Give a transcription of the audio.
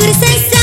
Sesat